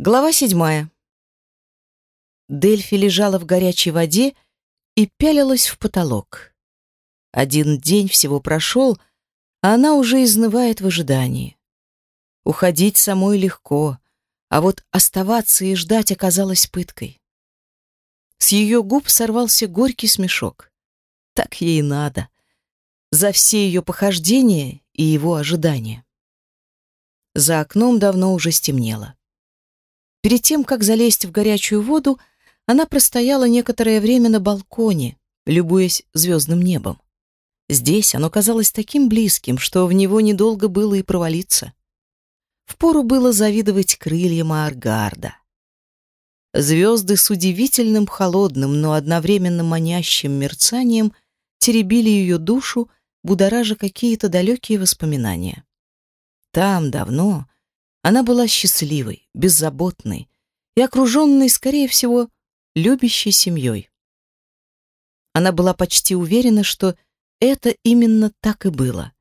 Глава седьмая. Дельфи лежала в горячей воде и пялилась в потолок. Один день всего прошел, а она уже изнывает в ожидании. Уходить самой легко, а вот оставаться и ждать оказалось пыткой. С ее губ сорвался горький смешок. Так ей надо. За все ее похождения и его ожидания. За окном давно уже стемнело. Перед тем, как залезть в горячую воду, она простояла некоторое время на балконе, любуясь звездным небом. Здесь оно казалось таким близким, что в него недолго было и провалиться. Впору было завидовать крыльям Аргарда. Звезды с удивительным холодным, но одновременно манящим мерцанием теребили ее душу, будоража какие-то далекие воспоминания. Там, давно, она была счастливой, беззаботной и окруженной, скорее всего, любящей семьей. Она была почти уверена, что это именно так и было.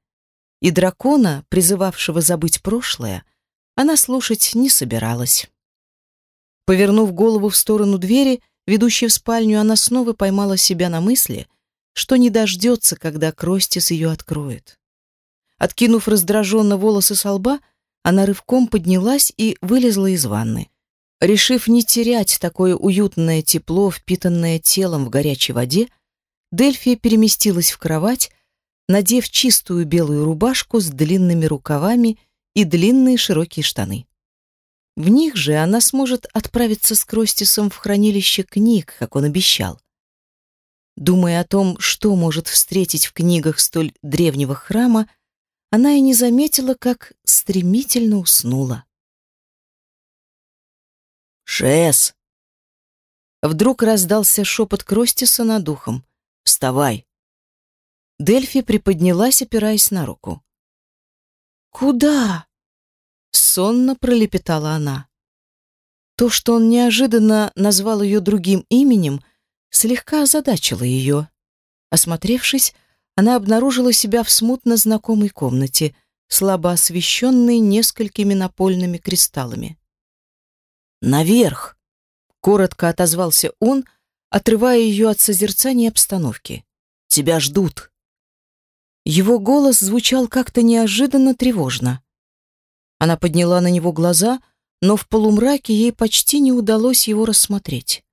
И дракона, призывавшего забыть прошлое, она слушать не собиралась. Повернув голову в сторону двери, ведущей в спальню, она снова поймала себя на мысли, что не дождется, когда Кростис ее откроет. Откинув раздраженно волосы со лба, она рывком поднялась и вылезла из ванны. Решив не терять такое уютное тепло, впитанное телом в горячей воде, Дельфия переместилась в кровать, надев чистую белую рубашку с длинными рукавами и длинные широкие штаны. В них же она сможет отправиться с Кростисом в хранилище книг, как он обещал. Думая о том, что может встретить в книгах столь древнего храма, она и не заметила, как стремительно уснула. «Шес!» Вдруг раздался шепот Кростиса над духом. «Вставай!» Дельфи приподнялась, опираясь на руку. «Куда?» Сонно пролепетала она. То, что он неожиданно назвал ее другим именем, слегка озадачило ее. Осмотревшись, она обнаружила себя в смутно знакомой комнате, слабо освещенной несколькими напольными кристаллами. «Наверх!» — коротко отозвался он, отрывая ее от созерцания обстановки. «Тебя ждут!» Его голос звучал как-то неожиданно тревожно. Она подняла на него глаза, но в полумраке ей почти не удалось его рассмотреть.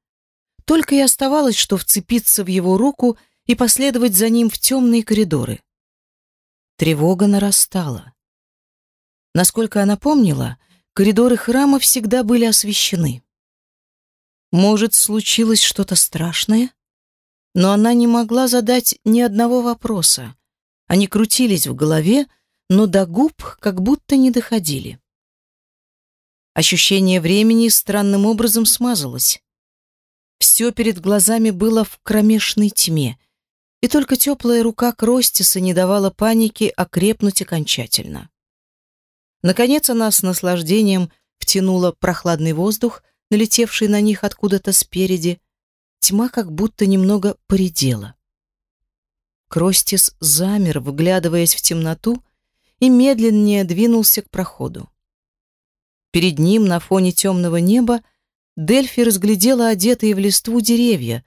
Только и оставалось, что вцепиться в его руку — и последовать за ним в темные коридоры. Тревога нарастала. Насколько она помнила, коридоры храма всегда были освещены. Может, случилось что-то страшное? Но она не могла задать ни одного вопроса. Они крутились в голове, но до губ как будто не доходили. Ощущение времени странным образом смазалось. Все перед глазами было в кромешной тьме, и только теплая рука Кростиса не давала панике окрепнуть окончательно. Наконец она с наслаждением втянула прохладный воздух, налетевший на них откуда-то спереди. Тьма как будто немного поредела. Кростис замер, вглядываясь в темноту, и медленнее двинулся к проходу. Перед ним на фоне темного неба Дельфи разглядела одетые в листву деревья,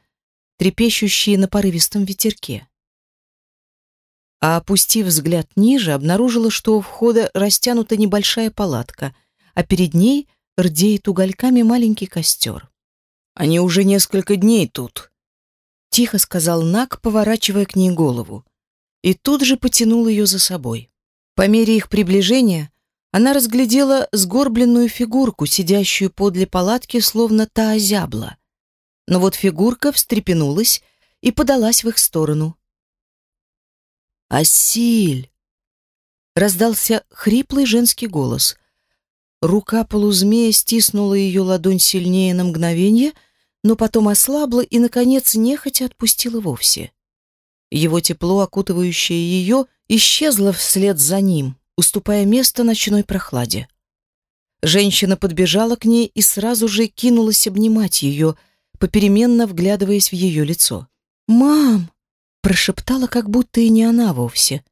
трепещущие на порывистом ветерке. А опустив взгляд ниже, обнаружила, что у входа растянута небольшая палатка, а перед ней рдеет угольками маленький костер. «Они уже несколько дней тут», — тихо сказал Нак, поворачивая к ней голову, и тут же потянул ее за собой. По мере их приближения она разглядела сгорбленную фигурку, сидящую подле палатки, словно та озябла но вот фигурка встрепенулась и подалась в их сторону. «Асиль!» Раздался хриплый женский голос. Рука полузмея стиснула ее ладонь сильнее на мгновение, но потом ослабла и, наконец, нехотя отпустила вовсе. Его тепло, окутывающее ее, исчезло вслед за ним, уступая место ночной прохладе. Женщина подбежала к ней и сразу же кинулась обнимать ее, попеременно вглядываясь в ее лицо. «Мам!» — прошептала, как будто и не она вовсе.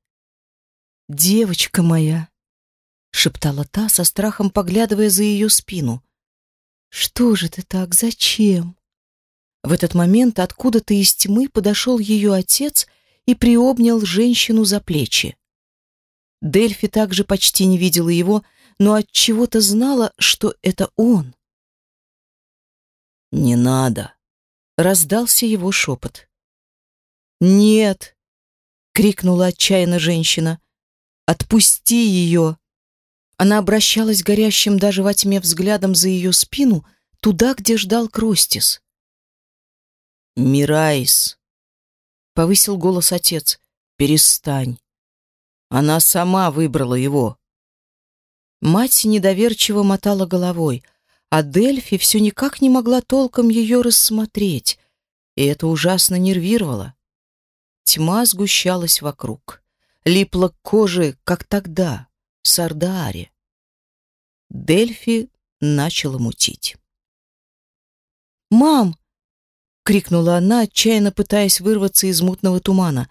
«Девочка моя!» — шептала та, со страхом поглядывая за ее спину. Что же ты так? Зачем? В этот момент откуда-то из тьмы подошел ее отец и приобнял женщину за плечи. Дельфи также почти не видела его, но от чего-то знала, что это он. Не надо, раздался его шепот. Нет, крикнула отчаянно женщина. Отпусти ее!» Она обращалась горящим даже во тьме взглядом за ее спину, туда, где ждал Кростис. «Мирайс!» — повысил голос отец. «Перестань. Она сама выбрала его». Мать недоверчиво мотала головой, а Дельфи все никак не могла толком ее рассмотреть, и это ужасно нервировало. Тьма сгущалась вокруг липла к коже, как тогда, в Сардааре. Дельфи начала мутить. «Мам!» — крикнула она, отчаянно пытаясь вырваться из мутного тумана.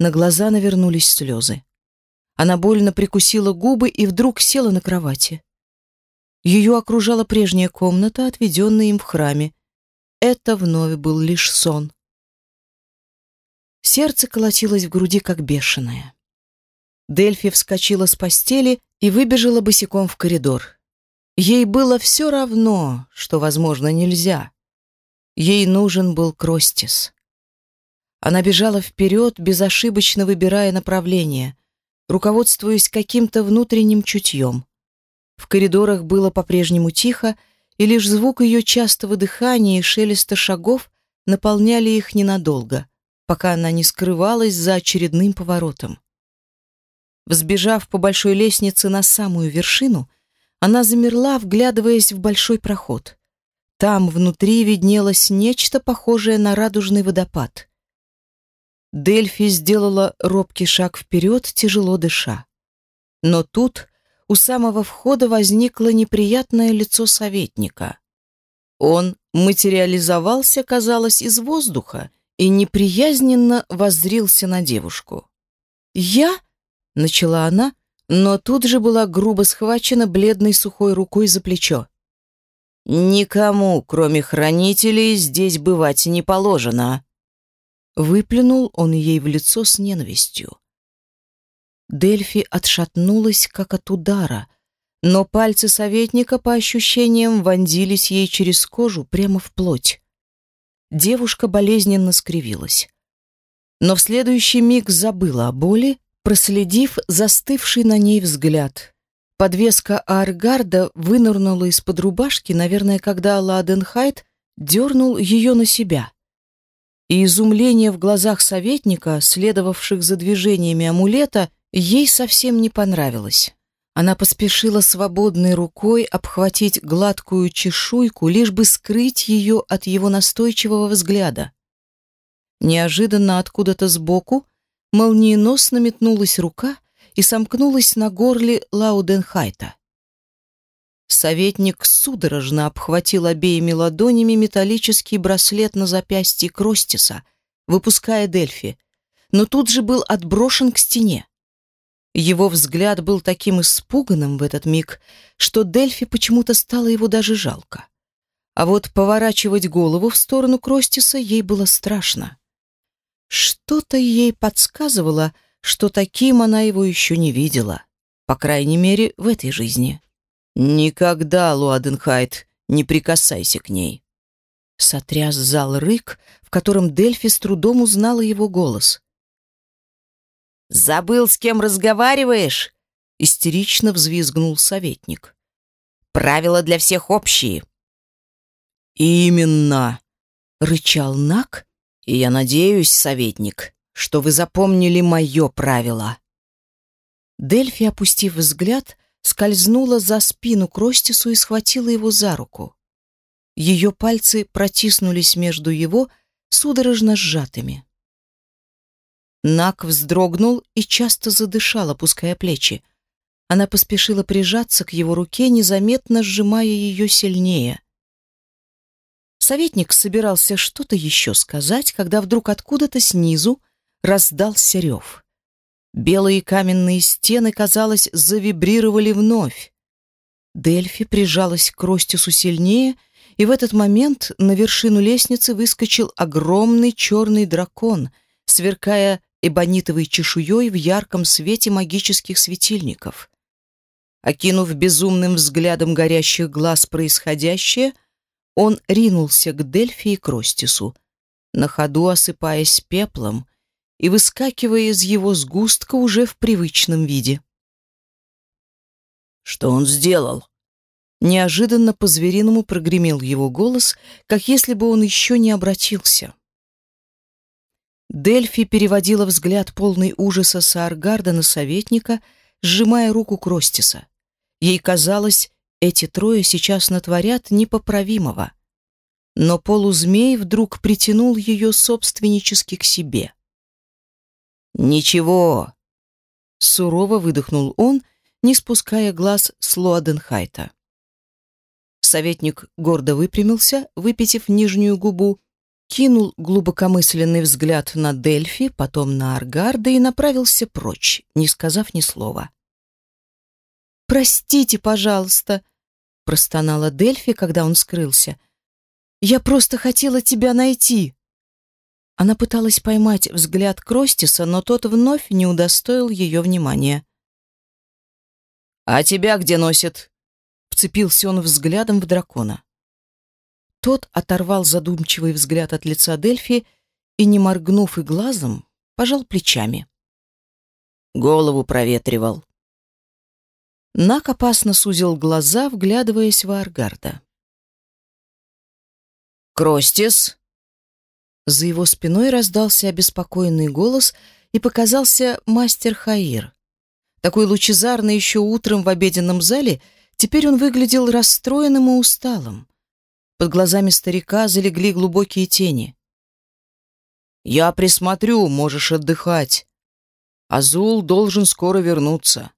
На глаза навернулись слезы. Она больно прикусила губы и вдруг села на кровати. Ее окружала прежняя комната, отведенная им в храме. Это вновь был лишь сон. Сердце колотилось в груди, как бешеное. Дельфи вскочила с постели и выбежала босиком в коридор. Ей было все равно, что, возможно, нельзя. Ей нужен был Кростис. Она бежала вперед, безошибочно выбирая направление, руководствуясь каким-то внутренним чутьем. В коридорах было по-прежнему тихо, и лишь звук ее частого дыхания и шелеста шагов наполняли их ненадолго — пока она не скрывалась за очередным поворотом. Взбежав по большой лестнице на самую вершину, она замерла, вглядываясь в большой проход. Там внутри виднелось нечто похожее на радужный водопад. Дельфи сделала робкий шаг вперед, тяжело дыша. Но тут у самого входа возникло неприятное лицо советника. Он материализовался, казалось, из воздуха и неприязненно воззрился на девушку. «Я?» — начала она, но тут же была грубо схвачена бледной сухой рукой за плечо. «Никому, кроме хранителей, здесь бывать не положено». Выплюнул он ей в лицо с ненавистью. Дельфи отшатнулась, как от удара, но пальцы советника, по ощущениям, вонзились ей через кожу прямо в плоть. Девушка болезненно скривилась. Но в следующий миг забыла о боли, проследив застывший на ней взгляд. Подвеска Аргарда вынырнула из-под рубашки, наверное, когда Ладенхайт дернул ее на себя. И изумление в глазах советника, следовавших за движениями амулета, ей совсем не понравилось. Она поспешила свободной рукой обхватить гладкую чешуйку, лишь бы скрыть ее от его настойчивого взгляда. Неожиданно откуда-то сбоку молниеносно метнулась рука и сомкнулась на горле Лауденхайта. Советник судорожно обхватил обеими ладонями металлический браслет на запястье Кростиса, выпуская Дельфи, но тут же был отброшен к стене. Его взгляд был таким испуганным в этот миг, что Дельфи почему-то стало его даже жалко. А вот поворачивать голову в сторону Кростиса ей было страшно. Что-то ей подсказывало, что таким она его еще не видела, по крайней мере, в этой жизни. «Никогда, Луаденхайт, не прикасайся к ней!» Сотряс зал рык, в котором Дельфи с трудом узнала его голос. «Забыл, с кем разговариваешь?» — истерично взвизгнул советник. «Правила для всех общие». «Именно!» — рычал Нак, «И я надеюсь, советник, что вы запомнили мое правило». Дельфи, опустив взгляд, скользнула за спину к Ростису и схватила его за руку. Ее пальцы протиснулись между его судорожно сжатыми. Нак вздрогнул и часто задышал, опуская плечи. Она поспешила прижаться к его руке, незаметно сжимая ее сильнее. Советник собирался что-то еще сказать, когда вдруг откуда-то снизу раздался рев. Белые каменные стены, казалось, завибрировали вновь. Дельфи прижалась к Ростису сильнее, и в этот момент на вершину лестницы выскочил огромный черный дракон, сверкая эбонитовой чешуей в ярком свете магических светильников. Окинув безумным взглядом горящих глаз происходящее, он ринулся к Дельфи и Кростису, на ходу осыпаясь пеплом и выскакивая из его сгустка уже в привычном виде. «Что он сделал?» Неожиданно по-звериному прогремел его голос, как если бы он еще не обратился. Дельфи переводила взгляд полный ужаса Сааргарда на советника, сжимая руку Кростиса. Ей казалось, эти трое сейчас натворят непоправимого. Но полузмей вдруг притянул ее собственнически к себе. «Ничего!» Сурово выдохнул он, не спуская глаз с Луаденхайта. Советник гордо выпрямился, выпитив нижнюю губу, кинул глубокомысленный взгляд на Дельфи, потом на Аргарда и направился прочь, не сказав ни слова. «Простите, пожалуйста», — простонала Дельфи, когда он скрылся. «Я просто хотела тебя найти». Она пыталась поймать взгляд Кростиса, но тот вновь не удостоил ее внимания. «А тебя где носит?» Вцепился он взглядом в дракона. Тот оторвал задумчивый взгляд от лица Дельфи и, не моргнув и глазом, пожал плечами. Голову проветривал. Нак опасно сузил глаза, вглядываясь в Аргарда. «Кростис!» За его спиной раздался обеспокоенный голос, и показался мастер Хаир. Такой лучезарный еще утром в обеденном зале, теперь он выглядел расстроенным и усталым. Под глазами старика залегли глубокие тени. «Я присмотрю, можешь отдыхать. Азул должен скоро вернуться»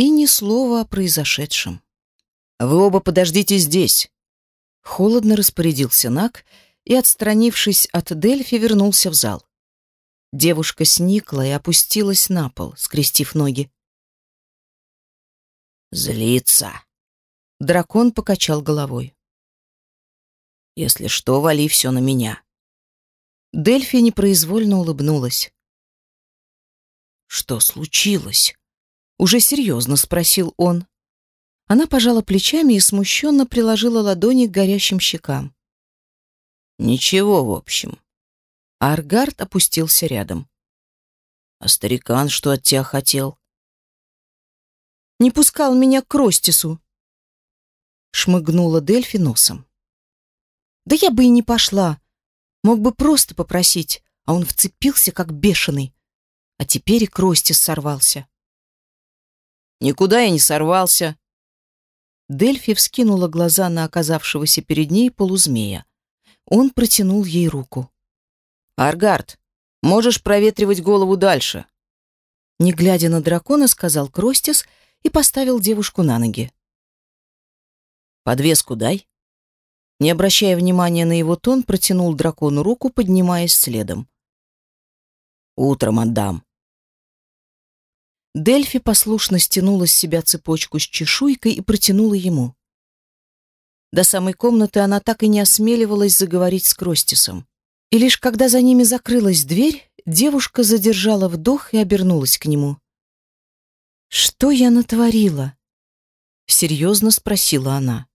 и ни слова о произошедшем. «Вы оба подождите здесь!» Холодно распорядился Нак и, отстранившись от Дельфи, вернулся в зал. Девушка сникла и опустилась на пол, скрестив ноги. «Злится!» Дракон покачал головой. «Если что, вали все на меня». Дельфи непроизвольно улыбнулась. «Что случилось?» Уже серьезно спросил он. Она пожала плечами и смущенно приложила ладони к горящим щекам. Ничего, в общем. Аргард опустился рядом. А старикан что от тебя хотел? Не пускал меня к Ростису. Шмыгнула Дельфи носом. Да я бы и не пошла. Мог бы просто попросить, а он вцепился как бешеный. А теперь и Кростис сорвался. Никуда я не сорвался. Дельфи вскинула глаза на оказавшегося перед ней полузмея. Он протянул ей руку. Аргард, можешь проветривать голову дальше. Не глядя на дракона, сказал Кростис и поставил девушку на ноги. Подвеску дай. Не обращая внимания на его тон, протянул дракону руку, поднимаясь следом. Утром отдам. Дельфи послушно стянула с себя цепочку с чешуйкой и протянула ему. До самой комнаты она так и не осмеливалась заговорить с Кростисом. И лишь когда за ними закрылась дверь, девушка задержала вдох и обернулась к нему. «Что я натворила?» — серьезно спросила она.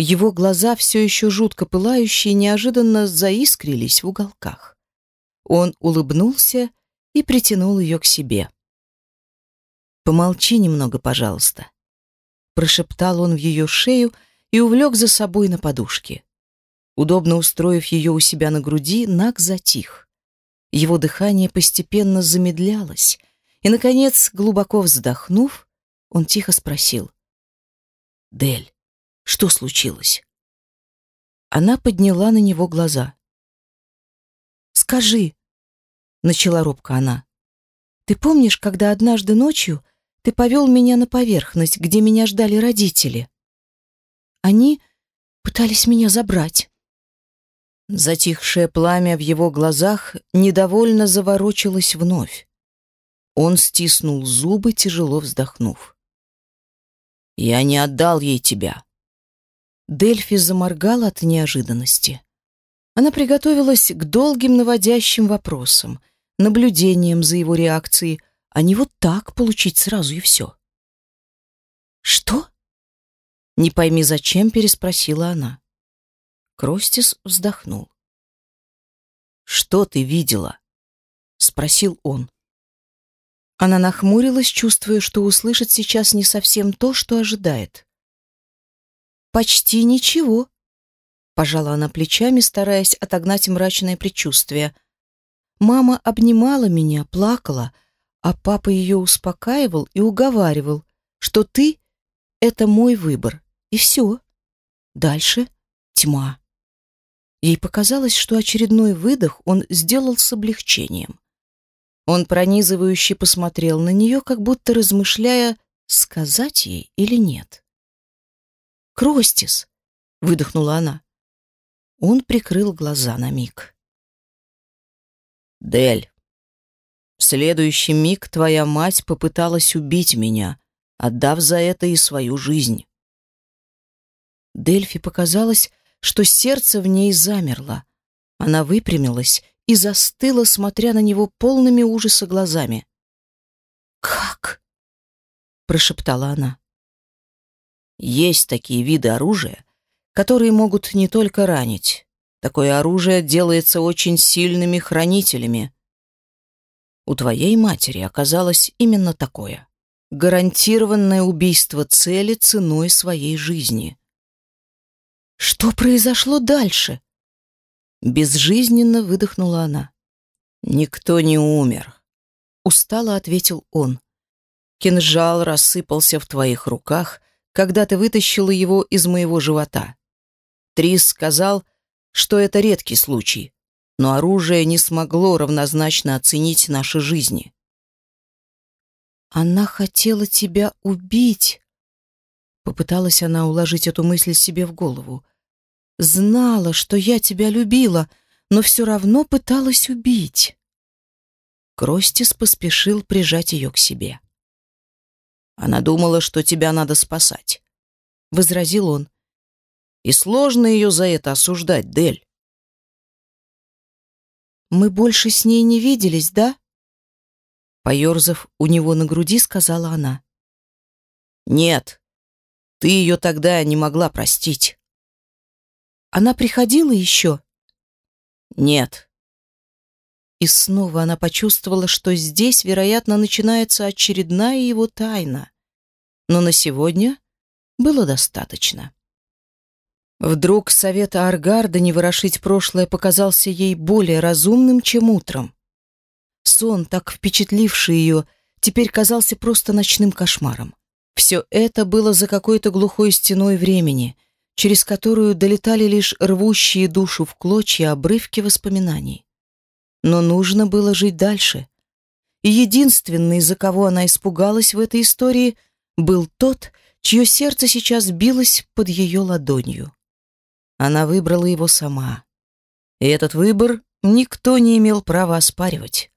Его глаза, все еще жутко пылающие, неожиданно заискрились в уголках. Он улыбнулся и притянул ее к себе. «Помолчи немного, пожалуйста», — прошептал он в ее шею и увлек за собой на подушке. Удобно устроив ее у себя на груди, Нак затих. Его дыхание постепенно замедлялось, и, наконец, глубоко вздохнув, он тихо спросил. «Дель, что случилось?» Она подняла на него глаза. «Скажи», — начала робко она, — «ты помнишь, когда однажды ночью ты повел меня на поверхность, где меня ждали родители. Они пытались меня забрать. Затихшее пламя в его глазах недовольно заворочилось вновь. Он стиснул зубы, тяжело вздохнув. Я не отдал ей тебя. Дельфи заморгала от неожиданности. Она приготовилась к долгим наводящим вопросам, наблюдениям за его реакцией, а не вот так получить сразу и все. «Что?» Не пойми, зачем, переспросила она. Кростис вздохнул. «Что ты видела?» — спросил он. Она нахмурилась, чувствуя, что услышит сейчас не совсем то, что ожидает. «Почти ничего», — пожала она плечами, стараясь отогнать мрачное предчувствие. «Мама обнимала меня, плакала, а папа ее успокаивал и уговаривал, что ты — это мой выбор, и все. Дальше тьма». Ей показалось, что очередной выдох он сделал с облегчением. Он пронизывающе посмотрел на нее, как будто размышляя, сказать ей или нет. «Кростис!» — выдохнула она. Он прикрыл глаза на миг. «Дель, в следующий миг твоя мать попыталась убить меня, отдав за это и свою жизнь». Дельфи показалось, что сердце в ней замерло. Она выпрямилась и застыла, смотря на него полными ужаса глазами. «Как?» — прошептала она. «Есть такие виды оружия, которые могут не только ранить. Такое оружие делается очень сильными хранителями. У твоей матери оказалось именно такое. Гарантированное убийство цели ценой своей жизни». «Что произошло дальше?» Безжизненно выдохнула она. «Никто не умер», — устало ответил он. «Кинжал рассыпался в твоих руках, когда ты вытащила его из моего живота. Трис сказал, что это редкий случай, но оружие не смогло равнозначно оценить наши жизни». «Она хотела тебя убить», — попыталась она уложить эту мысль себе в голову. Знала, что я тебя любила, но все равно пыталась убить. Кростис поспешил прижать ее к себе. Она думала, что тебя надо спасать, — возразил он. И сложно ее за это осуждать, Дель. Мы больше с ней не виделись, да? Поерзав у него на груди, сказала она. Нет, ты ее тогда не могла простить. Она приходила еще? Нет. И снова она почувствовала, что здесь, вероятно, начинается очередная его тайна. Но на сегодня было достаточно. Вдруг совет Аргарда не ворошить прошлое показался ей более разумным, чем утром. Сон, так впечатливший ее, теперь казался просто ночным кошмаром. Все это было за какой-то глухой стеной времени — через которую долетали лишь рвущие душу в клочья обрывки воспоминаний. Но нужно было жить дальше. И единственный, за кого она испугалась в этой истории, был тот, чье сердце сейчас билось под ее ладонью. Она выбрала его сама. И этот выбор никто не имел права оспаривать.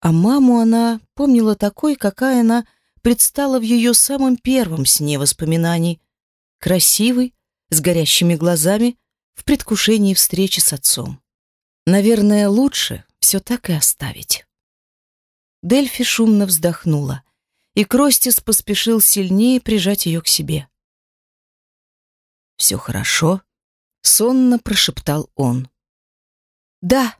А маму она помнила такой, какая она предстала в ее самом первом сне воспоминаний. Красивой, с горящими глазами в предвкушении встречи с отцом. Наверное, лучше все так и оставить. Дельфи шумно вздохнула, и Кростис поспешил сильнее прижать ее к себе. «Все хорошо?» — сонно прошептал он. «Да».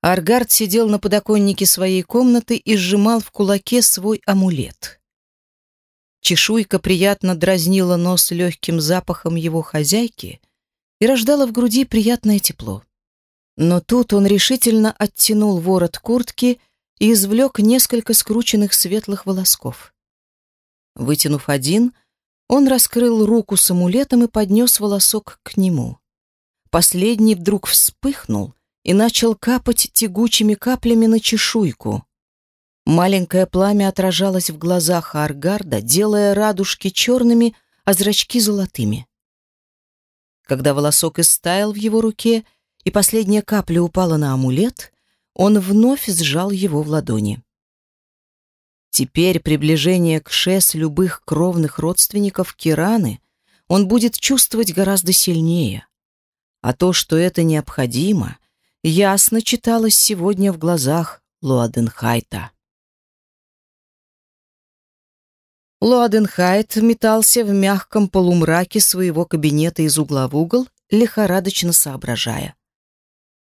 Аргард сидел на подоконнике своей комнаты и сжимал в кулаке свой амулет. Чешуйка приятно дразнила нос легким запахом его хозяйки и рождала в груди приятное тепло. Но тут он решительно оттянул ворот куртки и извлек несколько скрученных светлых волосков. Вытянув один, он раскрыл руку с амулетом и поднес волосок к нему. Последний вдруг вспыхнул и начал капать тягучими каплями на чешуйку. Маленькое пламя отражалось в глазах Аргарда, делая радужки черными, а зрачки золотыми. Когда волосок истаял в его руке, и последняя капля упала на амулет, он вновь сжал его в ладони. Теперь приближение к Шес любых кровных родственников Кираны он будет чувствовать гораздо сильнее. А то, что это необходимо, ясно читалось сегодня в глазах Луаденхайта. Луаденхайт метался в мягком полумраке своего кабинета из угла в угол, лихорадочно соображая.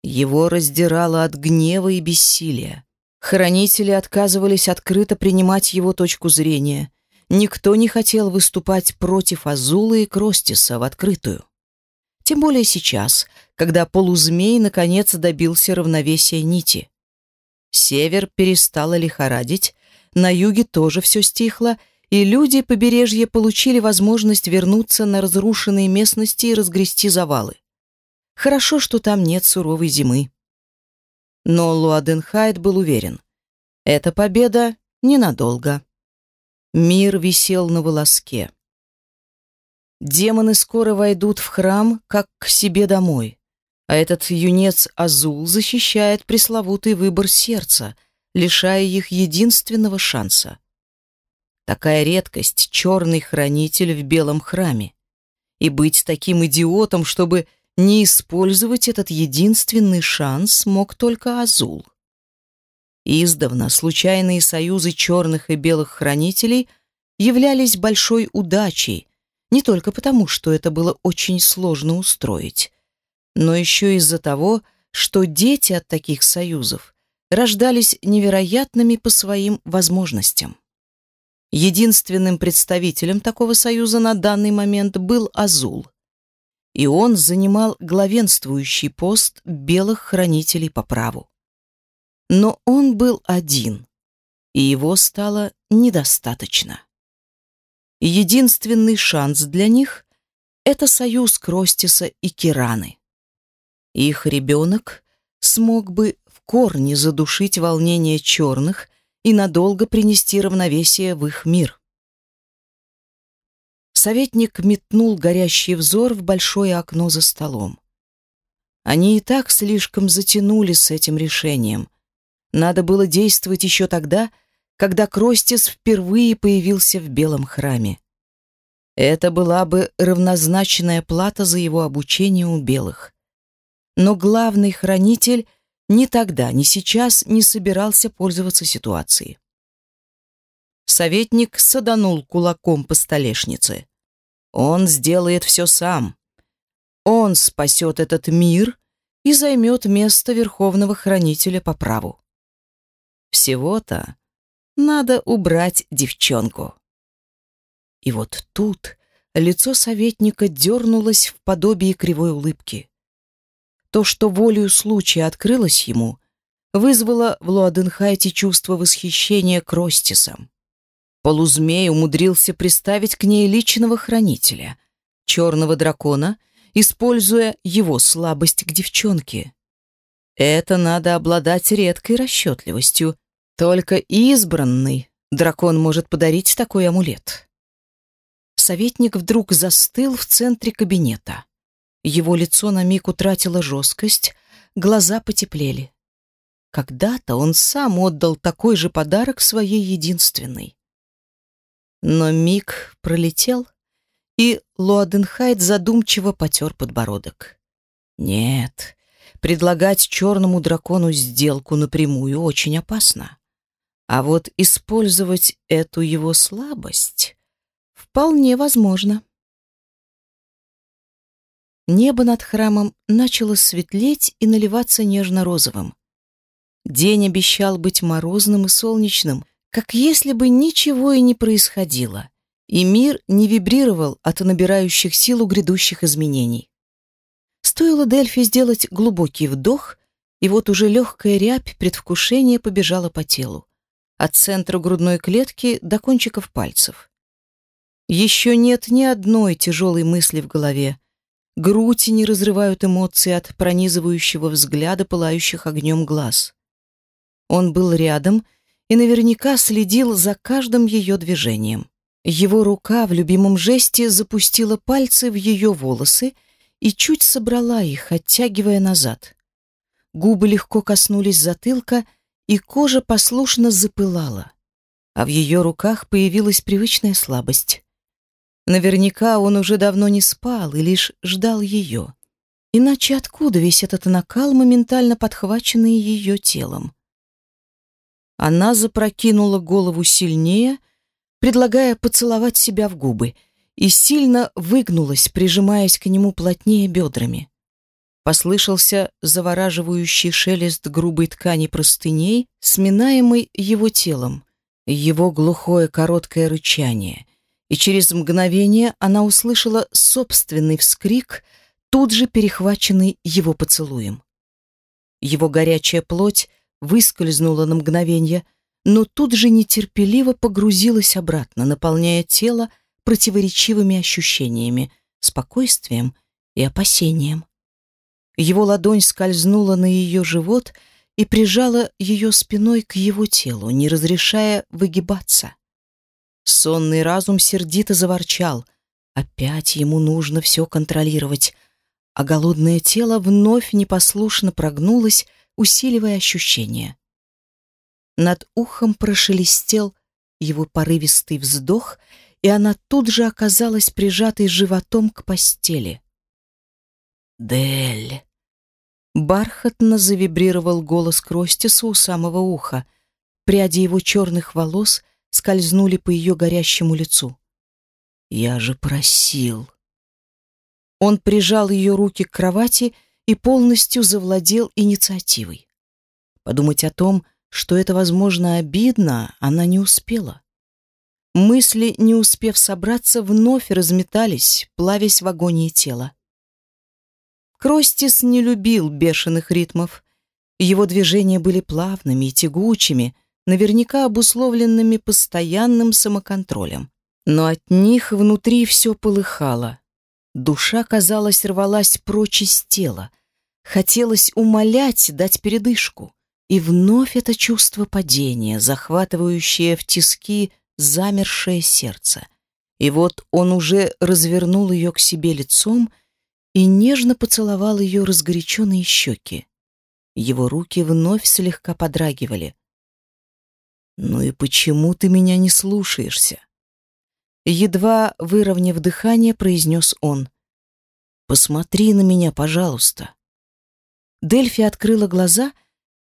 Его раздирало от гнева и бессилия. Хранители отказывались открыто принимать его точку зрения. Никто не хотел выступать против Азула и Кростиса в открытую. Тем более сейчас, когда полузмей наконец добился равновесия нити. Север перестало лихорадить, на юге тоже все стихло, и люди побережья получили возможность вернуться на разрушенные местности и разгрести завалы. Хорошо, что там нет суровой зимы. Но Луаденхайт был уверен. Эта победа ненадолго. Мир висел на волоске. Демоны скоро войдут в храм, как к себе домой. А этот юнец Азул защищает пресловутый выбор сердца, лишая их единственного шанса. Такая редкость — черный хранитель в белом храме. И быть таким идиотом, чтобы не использовать этот единственный шанс мог только Азул. Издавна случайные союзы черных и белых хранителей являлись большой удачей, не только потому, что это было очень сложно устроить, но еще из-за того, что дети от таких союзов рождались невероятными по своим возможностям. Единственным представителем такого союза на данный момент был Азул — и он занимал главенствующий пост белых хранителей по праву. Но он был один, и его стало недостаточно. Единственный шанс для них — это союз Кростиса и Кираны. Их ребенок смог бы в корне задушить волнение черных и надолго принести равновесие в их мир. Советник метнул горящий взор в большое окно за столом. Они и так слишком затянули с этим решением. Надо было действовать еще тогда, когда Кростис впервые появился в Белом храме. Это была бы равнозначная плата за его обучение у белых. Но главный хранитель ни тогда, ни сейчас не собирался пользоваться ситуацией. Советник саданул кулаком по столешнице. Он сделает все сам. Он спасет этот мир и займет место Верховного Хранителя по праву. Всего-то надо убрать девчонку. И вот тут лицо советника дернулось в подобие кривой улыбки. То, что волею случая открылось ему, вызвало в Луаденхайте чувство восхищения к Ростисам. Полузмей умудрился приставить к ней личного хранителя, черного дракона, используя его слабость к девчонке. Это надо обладать редкой расчетливостью. Только избранный дракон может подарить такой амулет. Советник вдруг застыл в центре кабинета. Его лицо на миг утратило жесткость, глаза потеплели. Когда-то он сам отдал такой же подарок своей единственной. Но миг пролетел, и Луаденхайт задумчиво потер подбородок. Нет, предлагать черному дракону сделку напрямую очень опасно. А вот использовать эту его слабость вполне возможно. Небо над храмом начало светлеть и наливаться нежно-розовым. День обещал быть морозным и солнечным, как если бы ничего и не происходило, и мир не вибрировал от набирающих силу грядущих изменений. Стоило Дельфи сделать глубокий вдох, и вот уже легкая рябь предвкушения побежала по телу, от центра грудной клетки до кончиков пальцев. Еще нет ни одной тяжелой мысли в голове. Грудь не разрывают эмоции от пронизывающего взгляда пылающих огнем глаз. Он был рядом и наверняка следил за каждым ее движением. Его рука в любимом жесте запустила пальцы в ее волосы и чуть собрала их, оттягивая назад. Губы легко коснулись затылка, и кожа послушно запылала. а в ее руках появилась привычная слабость. Наверняка он уже давно не спал и лишь ждал ее. Иначе откуда весь этот накал, моментально подхваченный ее телом? Она запрокинула голову сильнее, предлагая поцеловать себя в губы, и сильно выгнулась, прижимаясь к нему плотнее бедрами. Послышался завораживающий шелест грубой ткани простыней, сминаемый его телом, его глухое короткое рычание, и через мгновение она услышала собственный вскрик, тут же перехваченный его поцелуем. Его горячая плоть выскользнула на мгновение, но тут же нетерпеливо погрузилась обратно, наполняя тело противоречивыми ощущениями, спокойствием и опасением. Его ладонь скользнула на ее живот и прижала ее спиной к его телу, не разрешая выгибаться. Сонный разум сердито заворчал. Опять ему нужно все контролировать, а голодное тело вновь непослушно прогнулось, усиливая ощущения. Над ухом прошелестел его порывистый вздох, и она тут же оказалась прижатой животом к постели. «Дель!» Бархатно завибрировал голос Кростиса у самого уха. Пряди его черных волос скользнули по ее горящему лицу. «Я же просил!» Он прижал ее руки к кровати и полностью завладел инициативой. Подумать о том, что это, возможно, обидно, она не успела. Мысли, не успев собраться, вновь разметались, плавясь в агонии тела. Кростис не любил бешеных ритмов. Его движения были плавными и тягучими, наверняка обусловленными постоянным самоконтролем. Но от них внутри все полыхало. Душа, казалось, рвалась прочь из тела. Хотелось умолять, дать передышку. И вновь это чувство падения, захватывающее в тиски замершее сердце. И вот он уже развернул ее к себе лицом и нежно поцеловал ее разгоряченные щеки. Его руки вновь слегка подрагивали. «Ну и почему ты меня не слушаешься?» Едва выровняв дыхание, произнес он. «Посмотри на меня, пожалуйста». Дельфи открыла глаза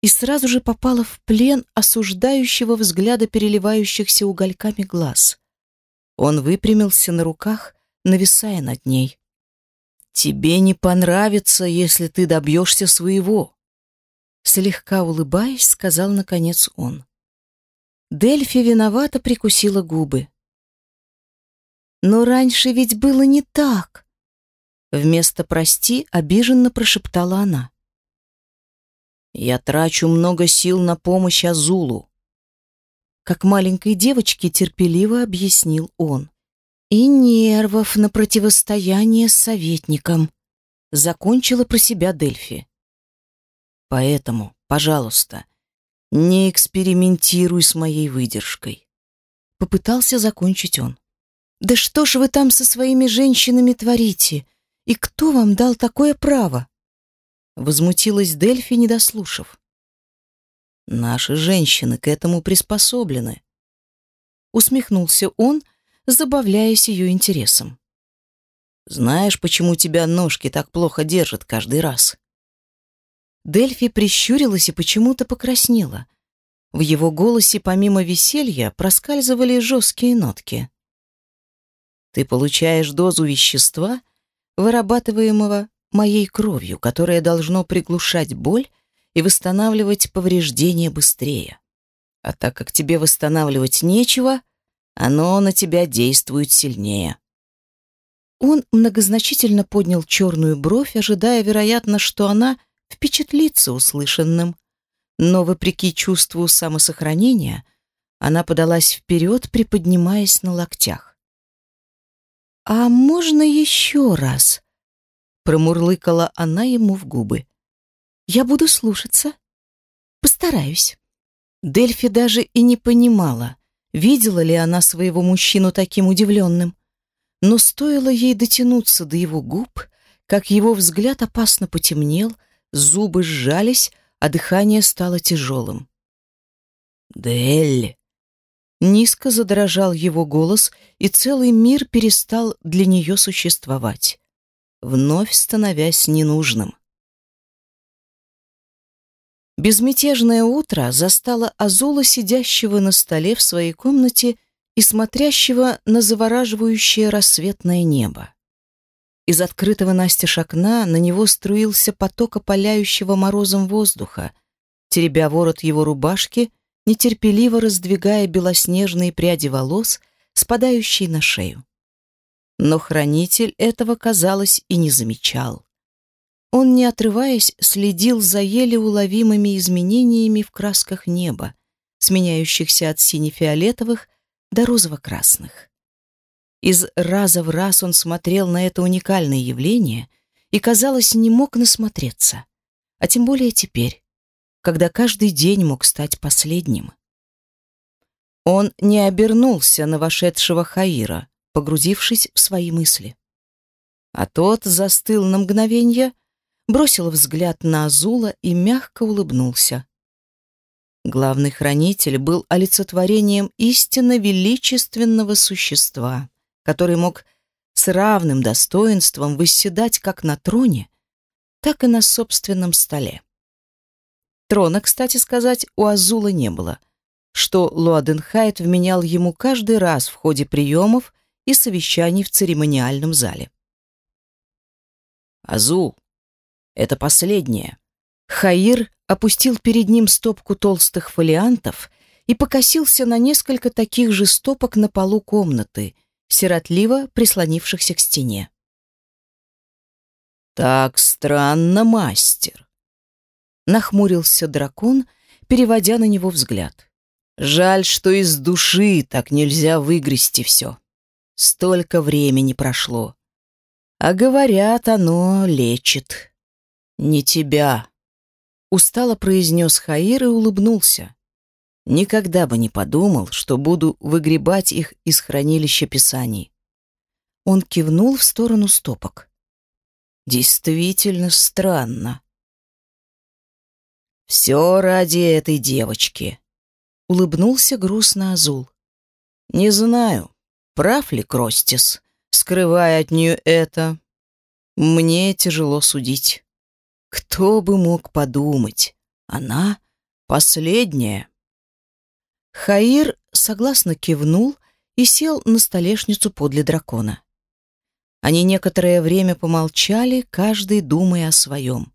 и сразу же попала в плен осуждающего взгляда переливающихся угольками глаз. Он выпрямился на руках, нависая над ней. Тебе не понравится, если ты добьешься своего. Слегка улыбаясь, сказал наконец он. Дельфи виновато прикусила губы. Но раньше ведь было не так. Вместо прости обиженно прошептала она. Я трачу много сил на помощь Азулу. Как маленькой девочке терпеливо объяснил он и нервов на противостояние с советником, закончила про себя Дельфи. Поэтому, пожалуйста, не экспериментируй с моей выдержкой. Попытался закончить он. Да что ж вы там со своими женщинами творите? И кто вам дал такое право? Возмутилась Дельфи, не дослушав. Наши женщины к этому приспособлены. Усмехнулся он, забавляясь ее интересом. «Знаешь, почему тебя ножки так плохо держат каждый раз?» Дельфи прищурилась и почему-то покраснела. В его голосе помимо веселья проскальзывали жесткие нотки. «Ты получаешь дозу вещества, вырабатываемого моей кровью, которое должно приглушать боль и восстанавливать повреждения быстрее. А так как тебе восстанавливать нечего, — оно на тебя действует сильнее. Он многозначительно поднял черную бровь, ожидая, вероятно, что она впечатлится услышанным. Но, вопреки чувству самосохранения, она подалась вперед, приподнимаясь на локтях. «А можно еще раз?» — промурлыкала она ему в губы. «Я буду слушаться. Постараюсь». Дельфи даже и не понимала, Видела ли она своего мужчину таким удивленным? Но стоило ей дотянуться до его губ, как его взгляд опасно потемнел, зубы сжались, а дыхание стало тяжелым. «Дель!» Низко задрожал его голос, и целый мир перестал для нее существовать, вновь становясь ненужным. Безмятежное утро застало Азула, сидящего на столе в своей комнате и смотрящего на завораживающее рассветное небо. Из открытого настежь окна на него струился поток опаляющего морозом воздуха, теребя ворот его рубашки, нетерпеливо раздвигая белоснежные пряди волос, спадающие на шею. Но хранитель этого, казалось, и не замечал. Он, не отрываясь, следил за еле уловимыми изменениями в красках неба, сменяющихся от сине-фиолетовых до розово-красных. Из раза в раз он смотрел на это уникальное явление и, казалось, не мог насмотреться. А тем более теперь, когда каждый день мог стать последним. Он не обернулся на вошедшего Хаира, погрузившись в свои мысли. А тот застыл на мгновение, бросил взгляд на Азула и мягко улыбнулся. Главный хранитель был олицетворением истинно величественного существа который мог с равным достоинством восседать как на троне, так и на собственном столе. Трона, кстати сказать, у Азула не было, что Луаденхайт вменял ему каждый раз в ходе приемов и совещаний в церемониальном зале. «Азул, это последнее». Хаир опустил перед ним стопку толстых фолиантов и покосился на несколько таких же стопок на полу комнаты, сиротливо прислонившихся к стене. «Так странно, мастер!» Нахмурился дракон, переводя на него взгляд. «Жаль, что из души так нельзя выгрести все. Столько времени прошло. А говорят, оно лечит. Не тебя!» Устало произнес Хаир и улыбнулся. Никогда бы не подумал, что буду выгребать их из хранилища писаний. Он кивнул в сторону стопок. Действительно странно. Все ради этой девочки. Улыбнулся грустно Азул. Не знаю, прав ли Кростис, скрывая от нее это. Мне тяжело судить. Кто бы мог подумать? Она последняя. Хаир согласно кивнул и сел на столешницу подле дракона. Они некоторое время помолчали, каждый думая о своем.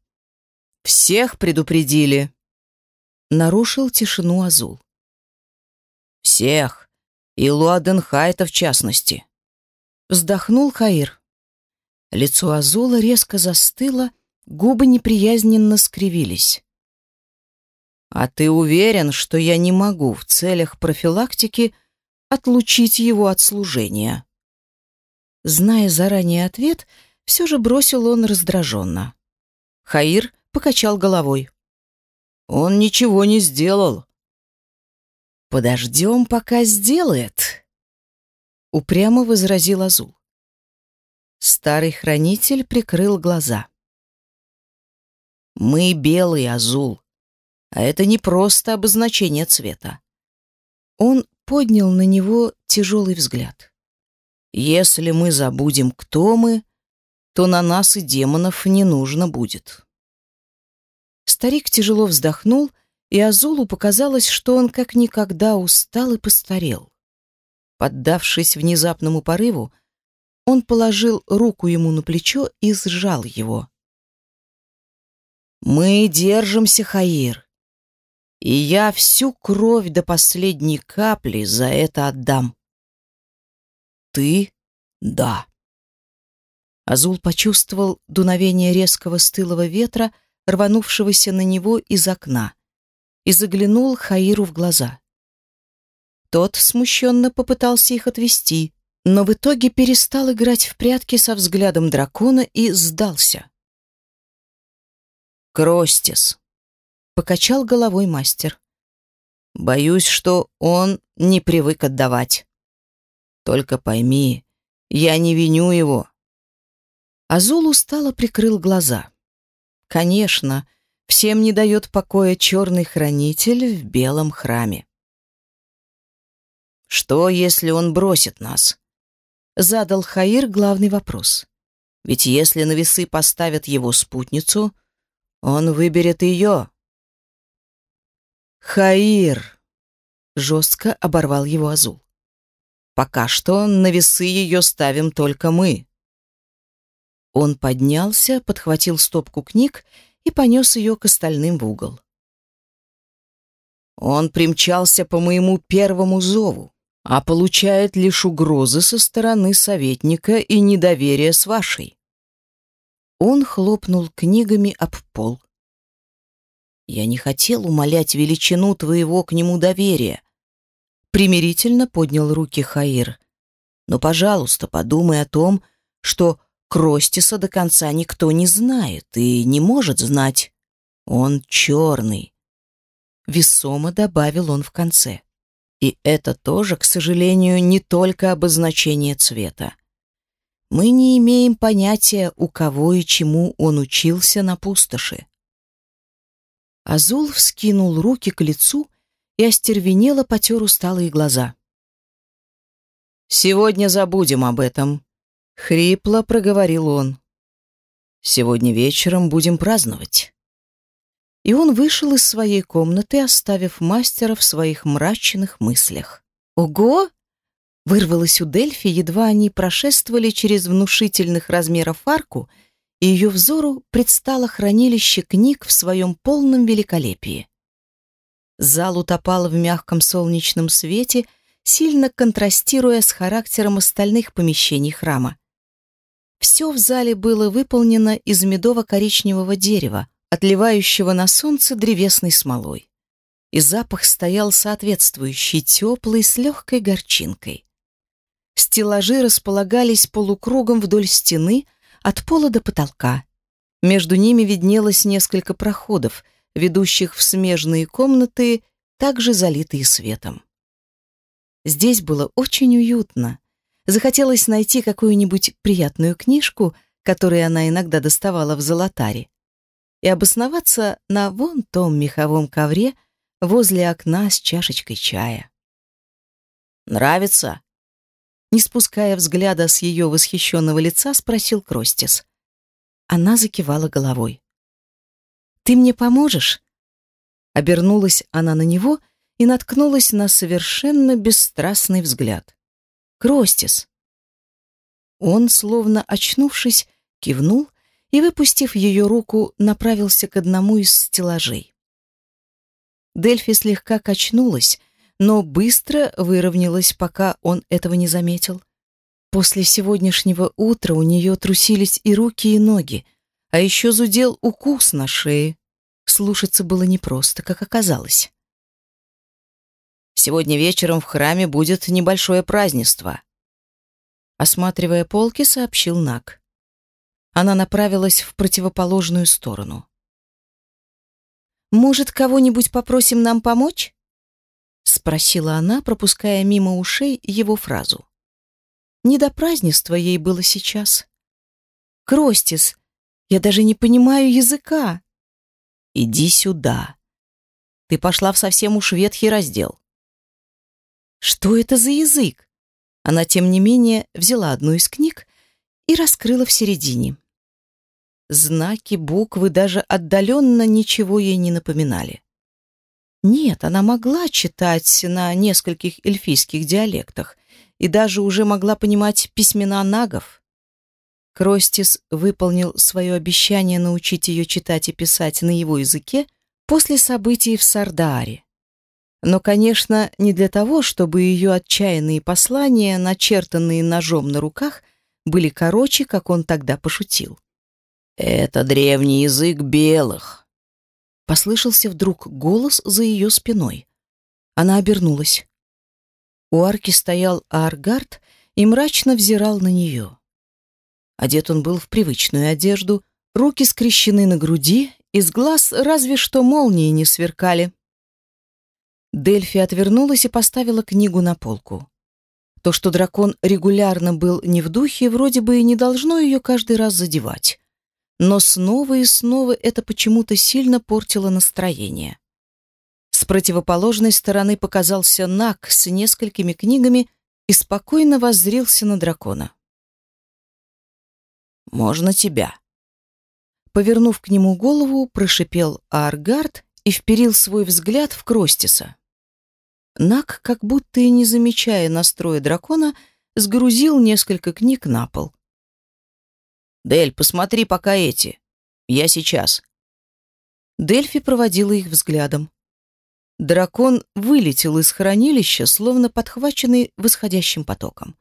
«Всех предупредили!» Нарушил тишину Азул. «Всех, и Луаденхайта в частности!» Вздохнул Хаир. Лицо Азула резко застыло, губы неприязненно скривились. А ты уверен, что я не могу в целях профилактики отлучить его от служения? Зная заранее ответ, все же бросил он раздраженно. Хаир покачал головой. Он ничего не сделал. Подождем, пока сделает. Упрямо возразил Азул. Старый хранитель прикрыл глаза. Мы белый Азул, а это не просто обозначение цвета. Он поднял на него тяжелый взгляд. Если мы забудем, кто мы, то на нас и демонов не нужно будет. Старик тяжело вздохнул, и Азулу показалось, что он как никогда устал и постарел. Поддавшись внезапному порыву, он положил руку ему на плечо и сжал его. «Мы держимся, Хаир. И я всю кровь до последней капли за это отдам. Ты — да. Азул почувствовал дуновение резкого стылого ветра, рванувшегося на него из окна, и заглянул Хаиру в глаза. Тот смущенно попытался их отвести, но в итоге перестал играть в прятки со взглядом дракона и сдался. «Кростис», Покачал головой мастер. Боюсь, что он не привык отдавать. Только пойми, я не виню его. Азул устало прикрыл глаза. Конечно, всем не дает покоя черный хранитель в белом храме. Что, если он бросит нас? Задал Хаир главный вопрос. Ведь если на весы поставят его спутницу, он выберет ее. Хаир! Жестко оборвал его Азул. Пока что на весы ее ставим только мы. Он поднялся, подхватил стопку книг и понес ее к остальным в угол. Он примчался по моему первому зову а получает лишь угрозы со стороны советника и недоверие с вашей. Он хлопнул книгами об пол. Я не хотел умалять величину твоего к нему доверия. Примирительно поднял руки Хаир. Но, пожалуйста, подумай о том, что Кростиса до конца никто не знает и не может знать. Он черный. Весомо добавил он в конце. И это тоже, к сожалению, не только обозначение цвета. Мы не имеем понятия, у кого и чему он учился на пустоши. Азул вскинул руки к лицу и остервенело потер усталые глаза. «Сегодня забудем об этом», — хрипло проговорил он. «Сегодня вечером будем праздновать» и он вышел из своей комнаты, оставив мастера в своих мрачных мыслях. «Ого!» — вырвалось у Дельфи, едва они прошествовали через внушительных размеров арку, и ее взору предстало хранилище книг в своем полном великолепии. Зал утопал в мягком солнечном свете, сильно контрастируя с характером остальных помещений храма. Все в зале было выполнено из медово-коричневого дерева, отливающего на солнце древесной смолой. И запах стоял соответствующий, теплый, с легкой горчинкой. Стеллажи располагались полукругом вдоль стены, от пола до потолка. Между ними виднелось несколько проходов, ведущих в смежные комнаты, также залитые светом. Здесь было очень уютно. Захотелось найти какую-нибудь приятную книжку, которую она иногда доставала в золотаре и обосноваться на вон том меховом ковре возле окна с чашечкой чая. «Нравится?» Не спуская взгляда с ее восхищенного лица, спросил Кростис. Она закивала головой. «Ты мне поможешь?» Обернулась она на него и наткнулась на совершенно бесстрастный взгляд. «Кростис!» Он, словно очнувшись, кивнул и, выпустив ее руку, направился к одному из стеллажей. Дельфи слегка качнулась, но быстро выровнялась, пока он этого не заметил. После сегодняшнего утра у нее трусились и руки, и ноги, а еще зудел укус на шее. Слушаться было непросто, как оказалось. «Сегодня вечером в храме будет небольшое празднество», осматривая полки, сообщил Нак она направилась в противоположную сторону. «Может, кого-нибудь попросим нам помочь?» — спросила она, пропуская мимо ушей его фразу. Не до празднества ей было сейчас. «Кростис, я даже не понимаю языка». «Иди сюда. Ты пошла в совсем уж ветхий раздел». «Что это за язык?» Она, тем не менее, взяла одну из книг и раскрыла в середине. Знаки, буквы даже отдаленно ничего ей не напоминали. Нет, она могла читать на нескольких эльфийских диалектах и даже уже могла понимать письмена нагов. Кростис выполнил свое обещание научить ее читать и писать на его языке после событий в Сардааре. Но, конечно, не для того, чтобы ее отчаянные послания, начертанные ножом на руках, были короче, как он тогда пошутил. «Это древний язык белых», — послышался вдруг голос за ее спиной. Она обернулась. У арки стоял Аргард и мрачно взирал на нее. Одет он был в привычную одежду, руки скрещены на груди, из глаз разве что молнии не сверкали. Дельфи отвернулась и поставила книгу на полку. То, что дракон регулярно был не в духе, вроде бы и не должно ее каждый раз задевать но снова и снова это почему-то сильно портило настроение. С противоположной стороны показался Нак с несколькими книгами и спокойно воззрился на дракона. «Можно тебя?» Повернув к нему голову, прошипел Аргард и вперил свой взгляд в Кростиса. Нак, как будто и не замечая настроя дракона, сгрузил несколько книг на пол. «Дель, посмотри пока эти. Я сейчас». Дельфи проводила их взглядом. Дракон вылетел из хранилища, словно подхваченный восходящим потоком.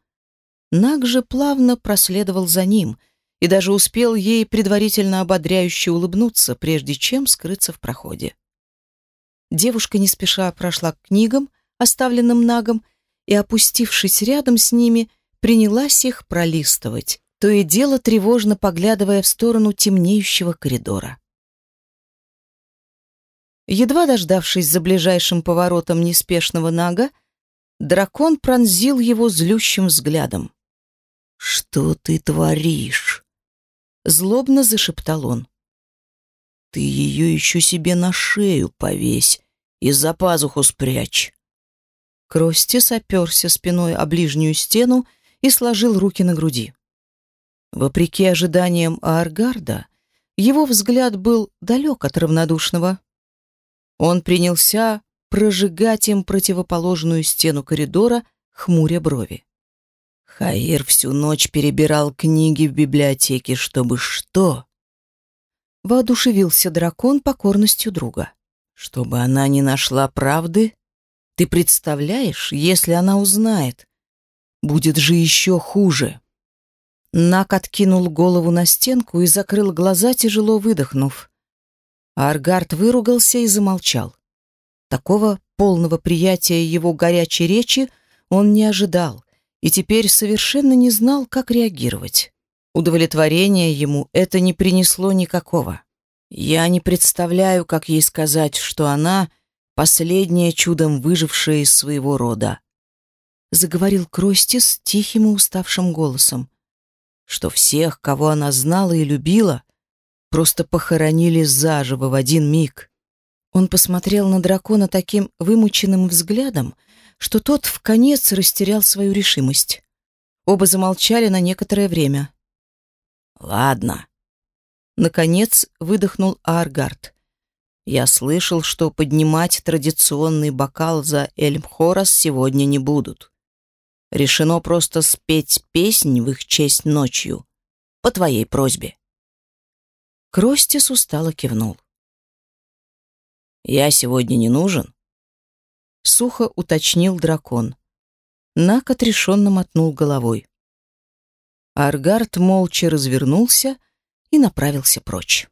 Наг же плавно проследовал за ним и даже успел ей предварительно ободряюще улыбнуться, прежде чем скрыться в проходе. Девушка не спеша прошла к книгам, оставленным Нагом, и, опустившись рядом с ними, принялась их пролистывать, то и дело тревожно поглядывая в сторону темнеющего коридора. Едва дождавшись за ближайшим поворотом неспешного Нага, дракон пронзил его злющим взглядом. «Что ты творишь?» Злобно зашептал он. «Ты ее еще себе на шею повесь и за пазуху спрячь». Кростис оперся спиной о ближнюю стену и сложил руки на груди. Вопреки ожиданиям Ааргарда, его взгляд был далек от равнодушного. Он принялся прожигать им противоположную стену коридора, хмуря брови. Хаир всю ночь перебирал книги в библиотеке, чтобы что? Воодушевился дракон покорностью друга. Чтобы она не нашла правды? Ты представляешь, если она узнает? Будет же еще хуже. Нак откинул голову на стенку и закрыл глаза, тяжело выдохнув. Аргард выругался и замолчал. Такого полного приятия его горячей речи он не ожидал и теперь совершенно не знал, как реагировать. Удовлетворения ему это не принесло никакого. Я не представляю, как ей сказать, что она — последнее чудом выжившая из своего рода. Заговорил Кростис тихим и уставшим голосом, что всех, кого она знала и любила, просто похоронили заживо в один миг. Он посмотрел на дракона таким вымученным взглядом, что тот в конец растерял свою решимость. Оба замолчали на некоторое время. «Ладно», — наконец выдохнул Аргард. «Я слышал, что поднимать традиционный бокал за Эльмхорас сегодня не будут. Решено просто спеть песнь в их честь ночью, по твоей просьбе». Кростис устало кивнул. «Я сегодня не нужен?» сухо уточнил дракон. Нак отрешенно мотнул головой. Аргард молча развернулся и направился прочь.